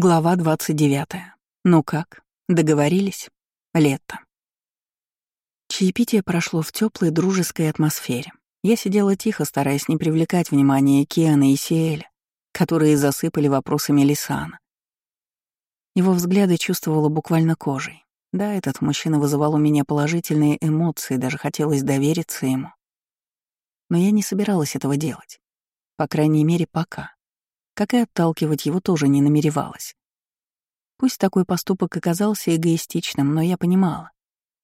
Глава 29. Ну как, договорились? Лето. Чаепитие прошло в теплой дружеской атмосфере. Я сидела тихо, стараясь не привлекать внимания Киана и Сиэля, которые засыпали вопросами Лисана. Его взгляды чувствовала буквально кожей. Да, этот мужчина вызывал у меня положительные эмоции, даже хотелось довериться ему. Но я не собиралась этого делать. По крайней мере, пока как и отталкивать его тоже не намеревалась. Пусть такой поступок оказался эгоистичным, но я понимала.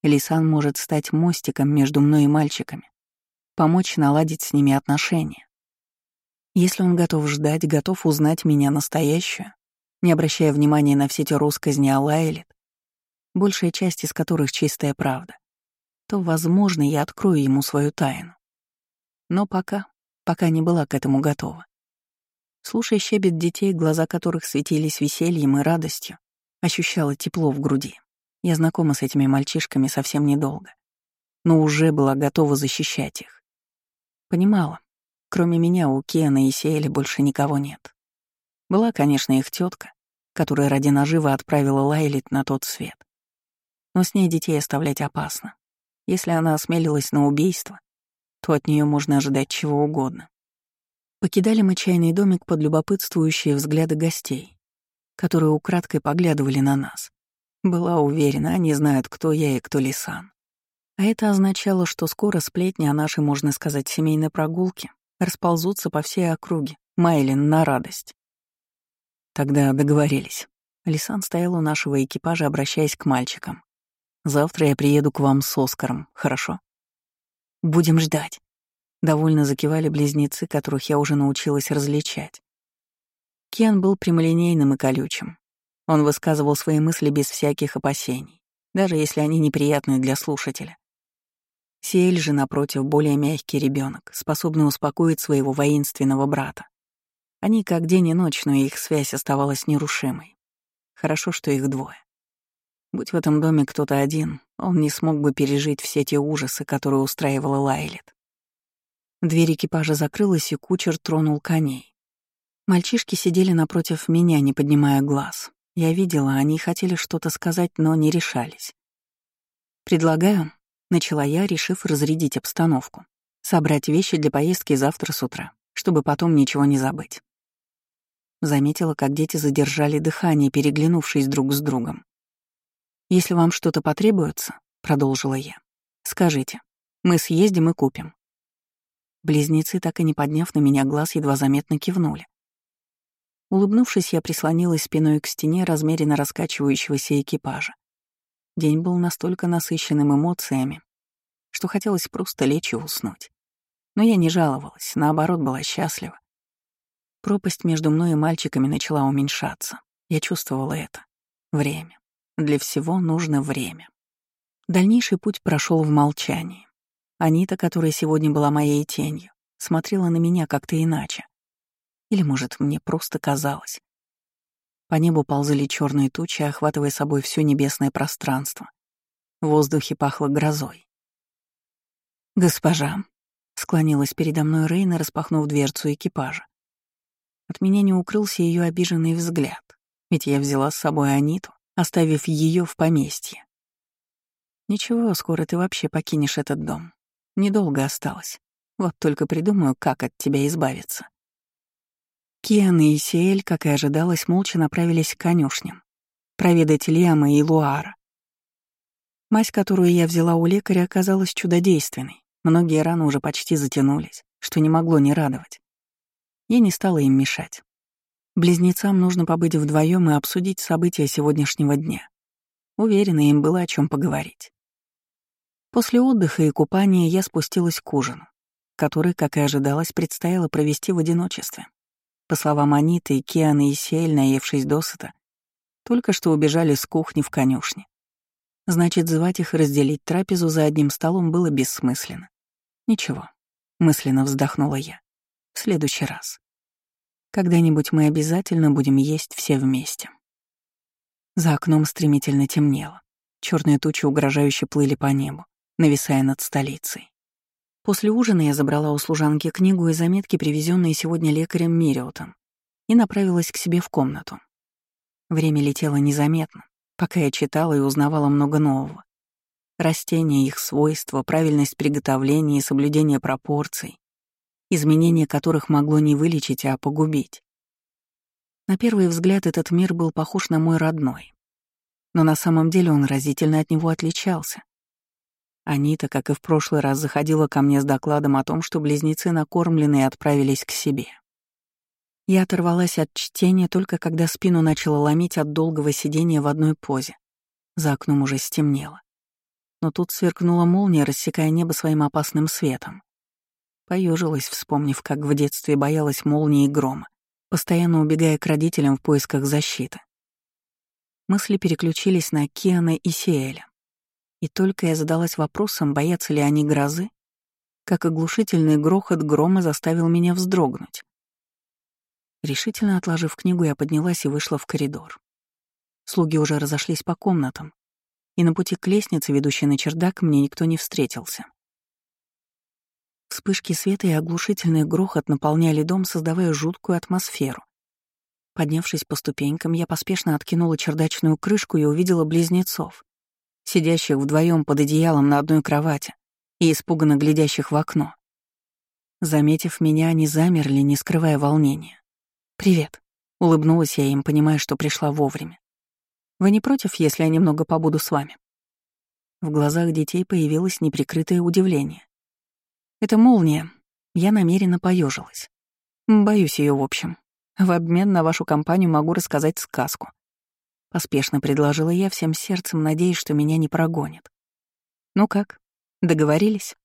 Лисан может стать мостиком между мной и мальчиками, помочь наладить с ними отношения. Если он готов ждать, готов узнать меня настоящую, не обращая внимания на все эти росказни о Лайлет, большая часть из которых чистая правда, то, возможно, я открою ему свою тайну. Но пока, пока не была к этому готова. Слушая щебет детей, глаза которых светились весельем и радостью, ощущала тепло в груди. Я знакома с этими мальчишками совсем недолго, но уже была готова защищать их. Понимала, кроме меня у Кена и Сеэля больше никого нет. Была, конечно, их тетка, которая ради наживы отправила Лайлит на тот свет. Но с ней детей оставлять опасно. Если она осмелилась на убийство, то от нее можно ожидать чего угодно. Покидали мы чайный домик под любопытствующие взгляды гостей, которые украдкой поглядывали на нас. Была уверена, они знают, кто я и кто Лисан. А это означало, что скоро сплетни о нашей, можно сказать, семейной прогулке расползутся по всей округе, Майлин на радость. Тогда договорились. Лисан стоял у нашего экипажа, обращаясь к мальчикам. «Завтра я приеду к вам с Оскаром, хорошо?» «Будем ждать», Довольно закивали близнецы, которых я уже научилась различать. Кен был прямолинейным и колючим. Он высказывал свои мысли без всяких опасений, даже если они неприятны для слушателя. Сиэль же, напротив, более мягкий ребенок, способный успокоить своего воинственного брата. Они как день и ночь, но их связь оставалась нерушимой. Хорошо, что их двое. Будь в этом доме кто-то один, он не смог бы пережить все те ужасы, которые устраивала Лайлет. Дверь экипажа закрылась, и кучер тронул коней. Мальчишки сидели напротив меня, не поднимая глаз. Я видела, они хотели что-то сказать, но не решались. «Предлагаю», — начала я, решив разрядить обстановку, «собрать вещи для поездки завтра с утра, чтобы потом ничего не забыть». Заметила, как дети задержали дыхание, переглянувшись друг с другом. «Если вам что-то потребуется», — продолжила я, — «скажите, мы съездим и купим. Близнецы, так и не подняв на меня глаз, едва заметно кивнули. Улыбнувшись, я прислонилась спиной к стене размеренно раскачивающегося экипажа. День был настолько насыщенным эмоциями, что хотелось просто лечь и уснуть. Но я не жаловалась, наоборот, была счастлива. Пропасть между мной и мальчиками начала уменьшаться. Я чувствовала это. Время. Для всего нужно время. Дальнейший путь прошел в молчании. Анита, которая сегодня была моей тенью, смотрела на меня как-то иначе. Или, может, мне просто казалось. По небу ползали черные тучи, охватывая собой все небесное пространство. В воздухе пахло грозой. «Госпожа», — склонилась передо мной Рейна, распахнув дверцу экипажа. От меня не укрылся ее обиженный взгляд, ведь я взяла с собой Аниту, оставив ее в поместье. «Ничего, скоро ты вообще покинешь этот дом. Недолго осталось. Вот только придумаю, как от тебя избавиться. Киан и Сиэль, как и ожидалось, молча направились к конюшням, проведать Лиама и Луара. Мазь, которую я взяла у лекаря, оказалась чудодейственной. Многие раны уже почти затянулись, что не могло не радовать. Я не стала им мешать. Близнецам нужно побыть вдвоем и обсудить события сегодняшнего дня. Уверена, им было о чем поговорить. После отдыха и купания я спустилась к ужину, который, как и ожидалось, предстояло провести в одиночестве. По словам Аниты, Кианы и Сиэль, наевшись досыта, только что убежали с кухни в конюшне. Значит, звать их и разделить трапезу за одним столом было бессмысленно. Ничего, мысленно вздохнула я. В следующий раз. Когда-нибудь мы обязательно будем есть все вместе. За окном стремительно темнело. Черные тучи угрожающе плыли по небу нависая над столицей. После ужина я забрала у служанки книгу и заметки, привезенные сегодня лекарем Мириотом, и направилась к себе в комнату. Время летело незаметно, пока я читала и узнавала много нового. Растения, их свойства, правильность приготовления и соблюдение пропорций, изменение которых могло не вылечить, а погубить. На первый взгляд этот мир был похож на мой родной. Но на самом деле он разительно от него отличался. Анита, как и в прошлый раз, заходила ко мне с докладом о том, что близнецы накормлены и отправились к себе. Я оторвалась от чтения только когда спину начала ломить от долгого сидения в одной позе. За окном уже стемнело. Но тут сверкнула молния, рассекая небо своим опасным светом. Поежилась, вспомнив, как в детстве боялась молнии и грома, постоянно убегая к родителям в поисках защиты. Мысли переключились на Киана и Сиэля. И только я задалась вопросом, боятся ли они грозы, как оглушительный грохот грома заставил меня вздрогнуть. Решительно отложив книгу, я поднялась и вышла в коридор. Слуги уже разошлись по комнатам, и на пути к лестнице, ведущей на чердак, мне никто не встретился. Вспышки света и оглушительный грохот наполняли дом, создавая жуткую атмосферу. Поднявшись по ступенькам, я поспешно откинула чердачную крышку и увидела близнецов, сидящих вдвоем под одеялом на одной кровати и испуганно глядящих в окно. Заметив меня, они замерли, не скрывая волнения. «Привет», — улыбнулась я им, понимая, что пришла вовремя. «Вы не против, если я немного побуду с вами?» В глазах детей появилось неприкрытое удивление. «Это молния». Я намеренно поежилась. Боюсь ее, в общем. В обмен на вашу компанию могу рассказать сказку. Поспешно предложила я всем сердцем, надеясь, что меня не прогонят. Ну как, договорились?